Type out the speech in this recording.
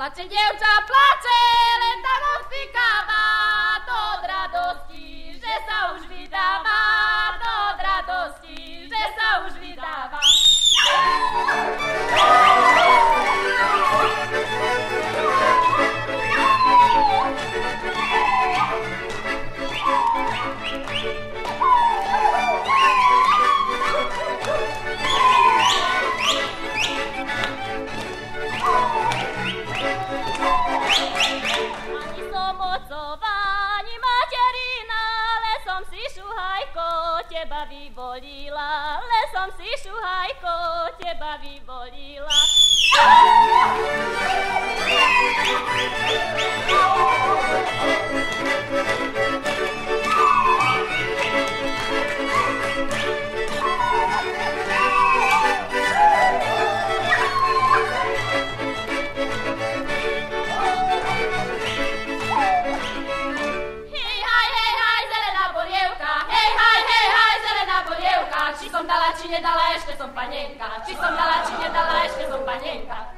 Plače dievča, plače, teba vyvolila, lesom si šuhajko, teba vyvolila. Som dala, či nedala, ešte som panenka, či som dala, či nedala, ešte som panenka.